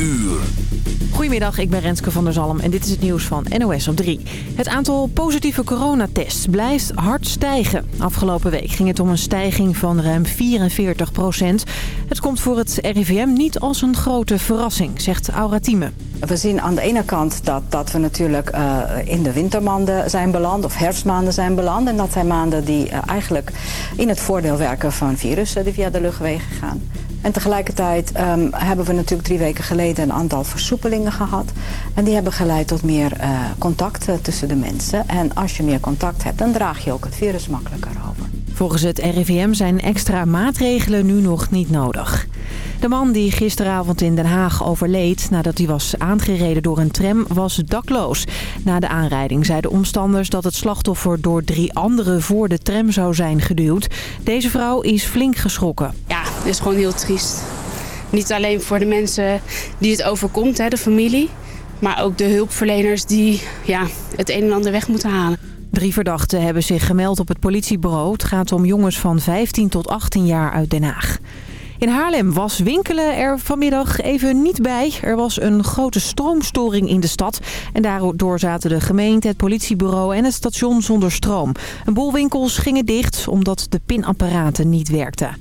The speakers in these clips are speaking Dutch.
uur. Goedemiddag, ik ben Renske van der Zalm en dit is het nieuws van NOS op 3. Het aantal positieve coronatests blijft hard stijgen. Afgelopen week ging het om een stijging van ruim 44 procent. Het komt voor het RIVM niet als een grote verrassing, zegt Aura Thieme. We zien aan de ene kant dat, dat we natuurlijk uh, in de wintermaanden zijn beland of herfstmaanden zijn beland. En dat zijn maanden die uh, eigenlijk in het voordeel werken van virussen die via de luchtwegen gaan. En tegelijkertijd um, hebben we natuurlijk drie weken geleden een aantal versoepelingen gehad. En die hebben geleid tot meer uh, contact tussen de mensen. En als je meer contact hebt, dan draag je ook het virus makkelijker over. Volgens het RIVM zijn extra maatregelen nu nog niet nodig. De man die gisteravond in Den Haag overleed nadat hij was aangereden door een tram was dakloos. Na de aanrijding zeiden omstanders dat het slachtoffer door drie anderen voor de tram zou zijn geduwd. Deze vrouw is flink geschrokken. Ja, het is gewoon heel triest. Niet alleen voor de mensen die het overkomt, hè, de familie. Maar ook de hulpverleners die ja, het een en ander weg moeten halen. Drie verdachten hebben zich gemeld op het politiebureau. Het gaat om jongens van 15 tot 18 jaar uit Den Haag. In Haarlem was winkelen er vanmiddag even niet bij. Er was een grote stroomstoring in de stad. En daardoor zaten de gemeente, het politiebureau en het station zonder stroom. Een boel winkels gingen dicht omdat de pinapparaten niet werkten.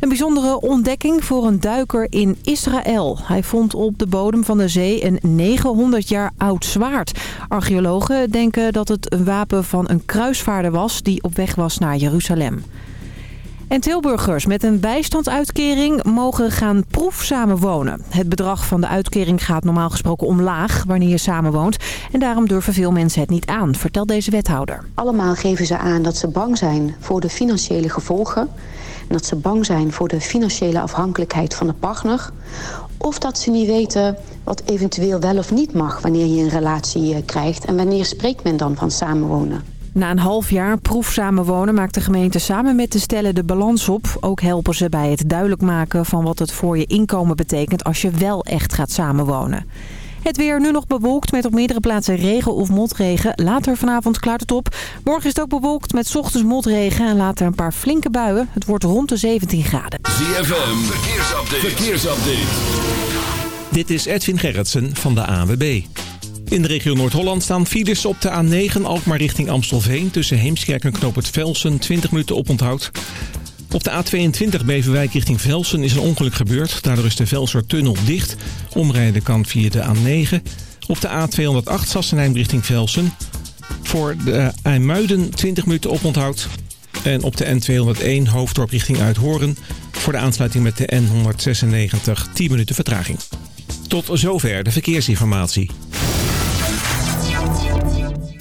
Een bijzondere ontdekking voor een duiker in Israël. Hij vond op de bodem van de zee een 900 jaar oud zwaard. Archeologen denken dat het een wapen van een kruisvaarder was die op weg was naar Jeruzalem. En Tilburgers met een bijstandsuitkering mogen gaan proef samenwonen. Het bedrag van de uitkering gaat normaal gesproken omlaag wanneer je samenwoont. En daarom durven veel mensen het niet aan, vertelt deze wethouder. Allemaal geven ze aan dat ze bang zijn voor de financiële gevolgen. Dat ze bang zijn voor de financiële afhankelijkheid van de partner. Of dat ze niet weten wat eventueel wel of niet mag wanneer je een relatie krijgt. En wanneer spreekt men dan van samenwonen. Na een half jaar proef samenwonen maakt de gemeente samen met de stellen de balans op. Ook helpen ze bij het duidelijk maken van wat het voor je inkomen betekent als je wel echt gaat samenwonen. Het weer nu nog bewolkt met op meerdere plaatsen regen of motregen. Later vanavond klaart het op. Morgen is het ook bewolkt met ochtends motregen en later een paar flinke buien. Het wordt rond de 17 graden. ZFM, verkeersupdate. verkeersupdate. Dit is Edwin Gerritsen van de AWB. In de regio Noord-Holland staan files op de A9 Alkmaar richting Amstelveen... tussen Heemskerk en Knoop het Velsen, 20 minuten oponthoud. Op de A22 Beverwijk richting Velsen is een ongeluk gebeurd. Daardoor is de Velsertunnel dicht. Omrijden kan via de A9. Op de A208 Sassenheim richting Velsen. Voor de IJmuiden 20 minuten oponthoud. En op de N201 Hoofddorp richting Uithoren. Voor de aansluiting met de N196 10 minuten vertraging. Tot zover de verkeersinformatie.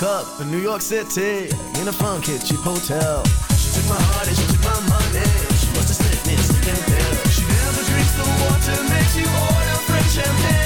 woke up in New York City in a funky cheap hotel. She took my heart and she took my money. She must have sniffed me a second pill. She never drinks the water, makes you order French champagne.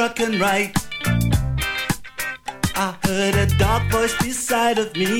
truck and. I heard a dark voice beside of me.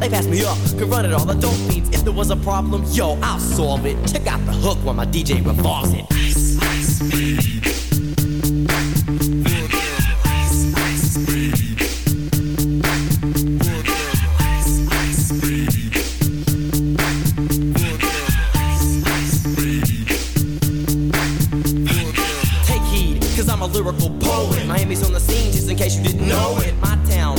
They passed me up, could run it all the dope fiends. If there was a problem, yo, I'll solve it. Check out the hook while my DJ revolves it. Take heed, cause I'm a lyrical poet. Miami's on the scene, just in case you didn't know it. My town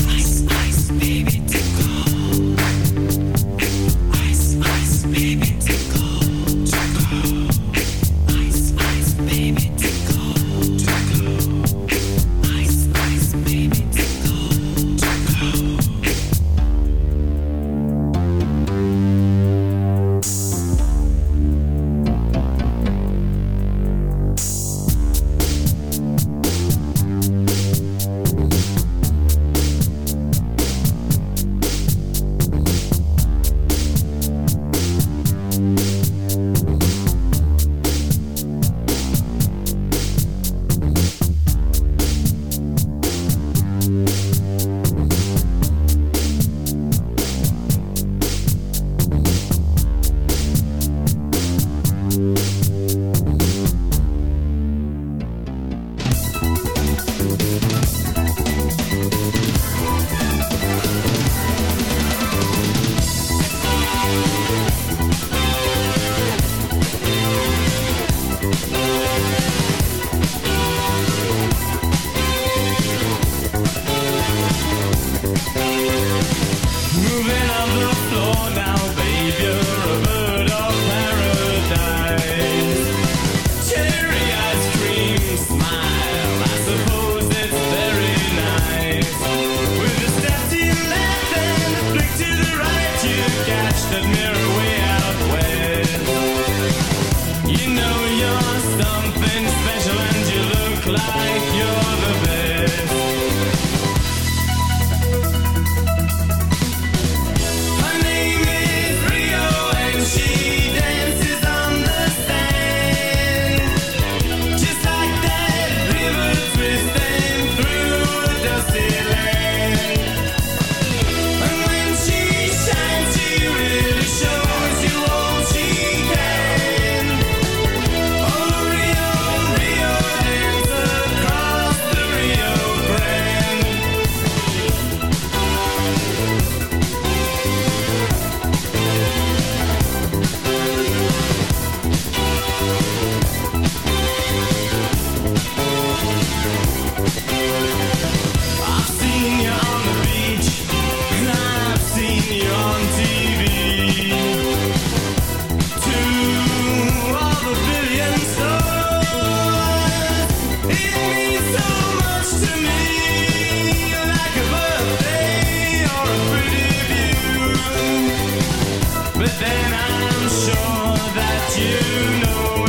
Then I'm sure that you know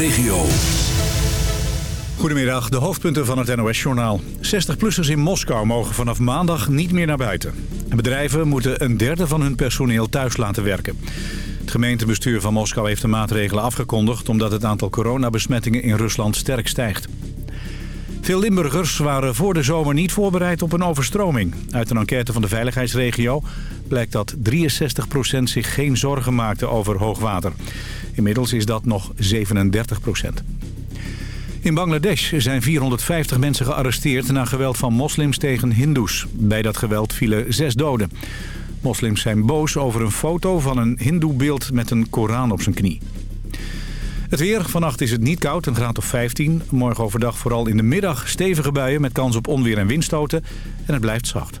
regio. Goedemiddag, de hoofdpunten van het NOS-journaal. 60-plussers in Moskou mogen vanaf maandag niet meer naar buiten. Bedrijven moeten een derde van hun personeel thuis laten werken. Het gemeentebestuur van Moskou heeft de maatregelen afgekondigd... omdat het aantal coronabesmettingen in Rusland sterk stijgt. Veel Limburgers waren voor de zomer niet voorbereid op een overstroming. Uit een enquête van de veiligheidsregio blijkt dat 63% zich geen zorgen maakte over hoogwater. Inmiddels is dat nog 37%. In Bangladesh zijn 450 mensen gearresteerd na geweld van moslims tegen hindoes. Bij dat geweld vielen zes doden. Moslims zijn boos over een foto van een hindoebeeld met een Koran op zijn knie. Het weer. Vannacht is het niet koud, een graad of 15. Morgen overdag vooral in de middag stevige buien met kans op onweer en windstoten. En het blijft zacht.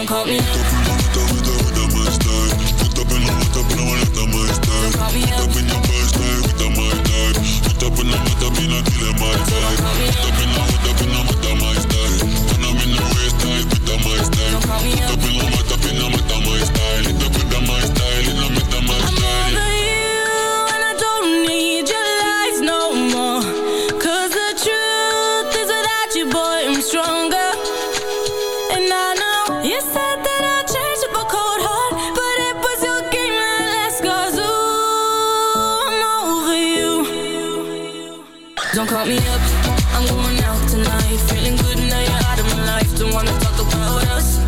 don't call me Don't call me up, I'm going out tonight. Feeling good now you're out of my life. Don't wanna talk about us.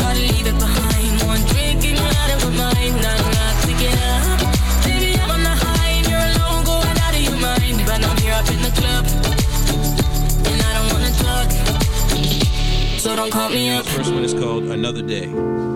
Gotta leave it behind. One drink and you're out of my mind. Nah, nah, take it out Baby, I'm on the high and you're alone going out of your mind. But I'm here up in the club. And I don't wanna talk. So don't call me up. First one is called Another Day.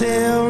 tell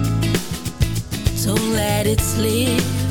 Don't let it slip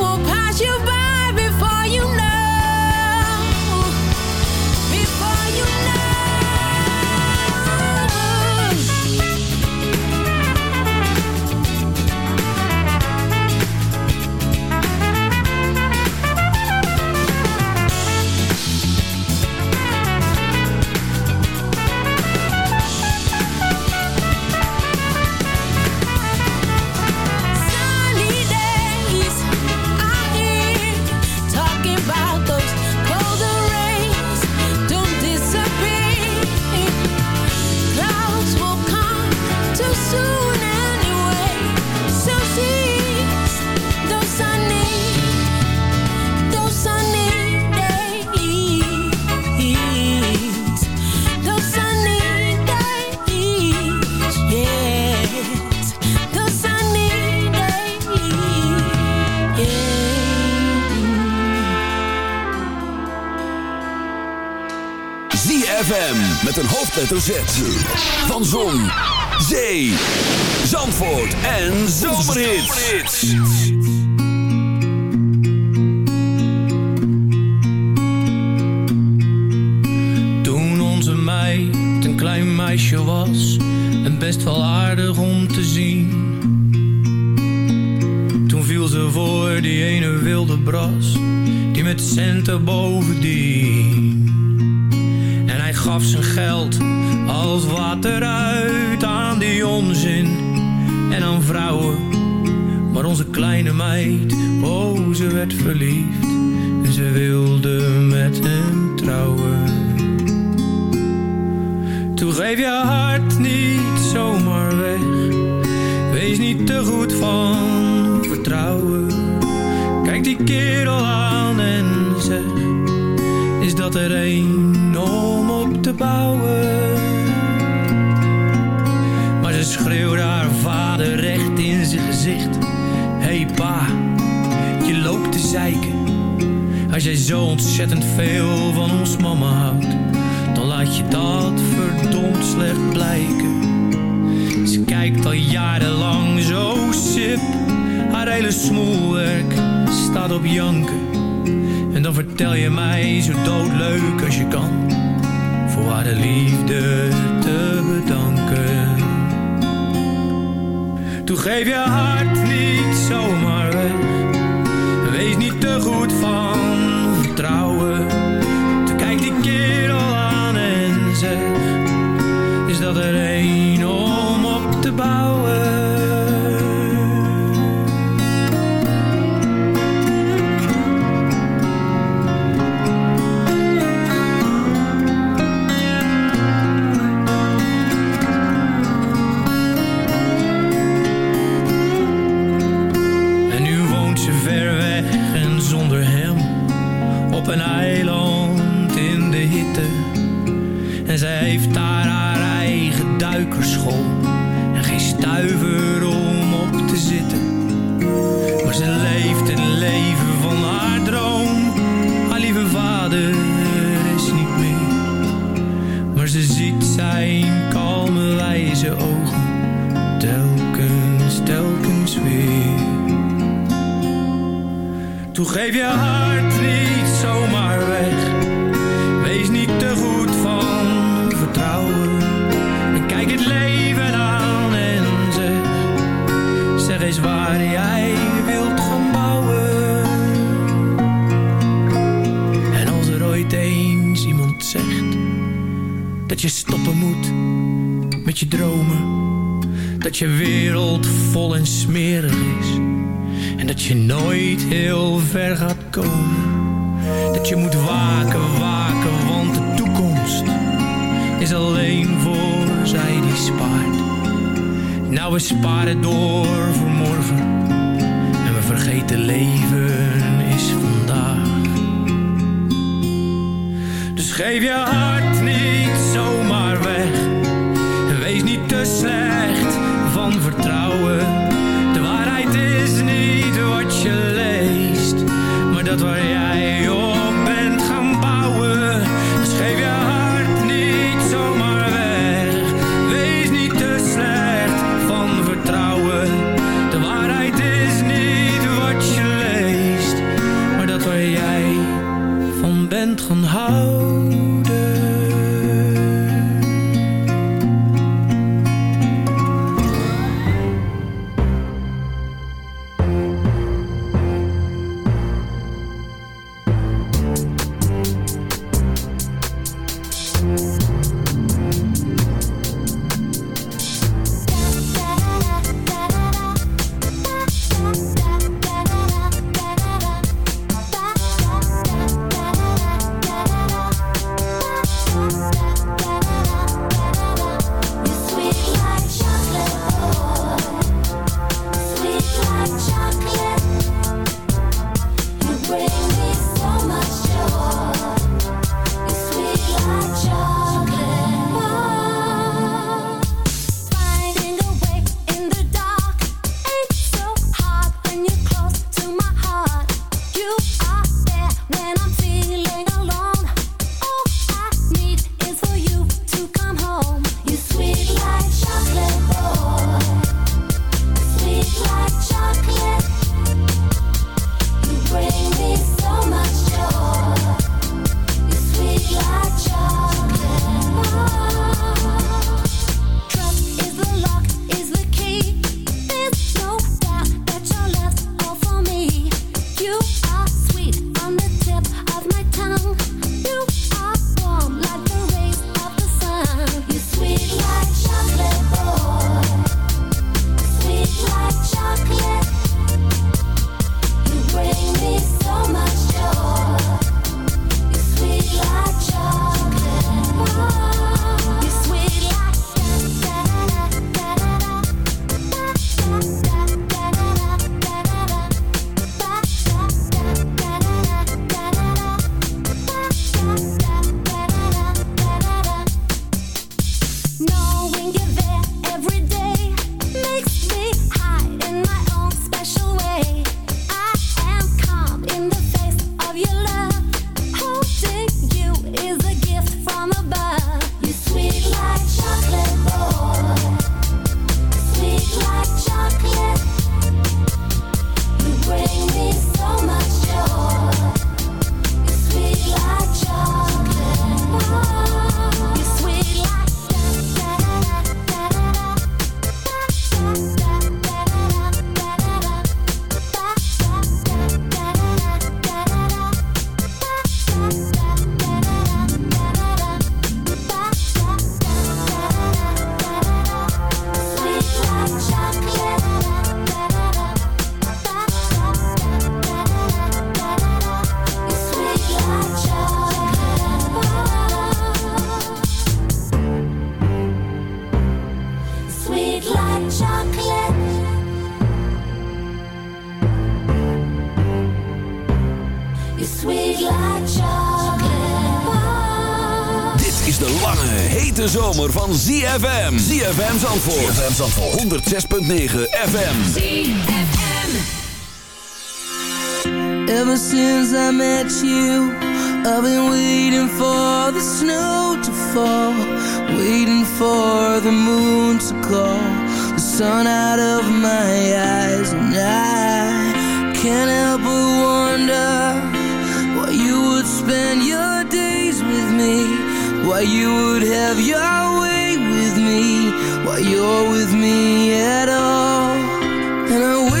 ZFM met een hoofdletter Z. Van Zon, Zee, Zandvoort en Zomerhits. Toen onze meid een klein meisje was en best wel aardig om te zien. Toen viel ze voor die ene wilde bras, die met centen bovendien. Kleine meid, oh ze werd verliefd en ze wilde met hem trouwen. Toen geef je hart niet zomaar weg. Wees niet te goed van vertrouwen. Kijk die kerel aan en zeg: Is dat er een om op te bouwen? Als jij zo ontzettend veel van ons mama houdt dan laat je dat verdomd slecht blijken. Ze kijkt al jarenlang zo sip, haar hele smoelwerk staat op janken. En dan vertel je mij zo doodleuk als je kan, voor haar de liefde te bedanken. Toen geef je hart niet zomaar weg, wees niet te goed van slecht van vertrouwen. De waarheid is niet wat je leest, maar dat waar jij op zomer van ZFM. ZFM Zandvoort. ZFM Zandvoort. 106.9 FM. ZFM. Ever since I met you, I've been waiting for the snow to fall, waiting for the moon to call the sun out of my eyes, and I can't help but wonder why you would spend your days with me, why you would have your way with me, why you're with me at all, and I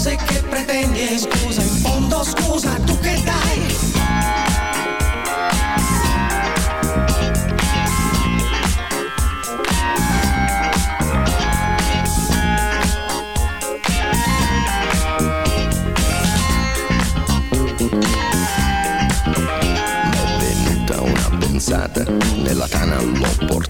cose che pretendi e scusa, in fondo scusa, tu che dai? Venuta una pensata, nella tana l'ho portata, le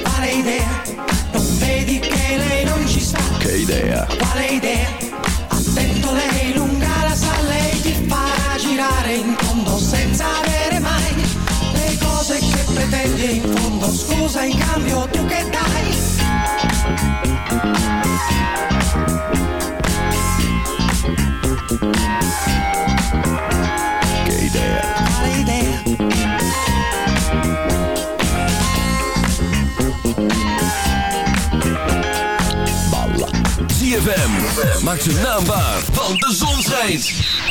In cambio tu dai? idea, balla. ZFM, maak zijn naam waar, want de zon schijnt.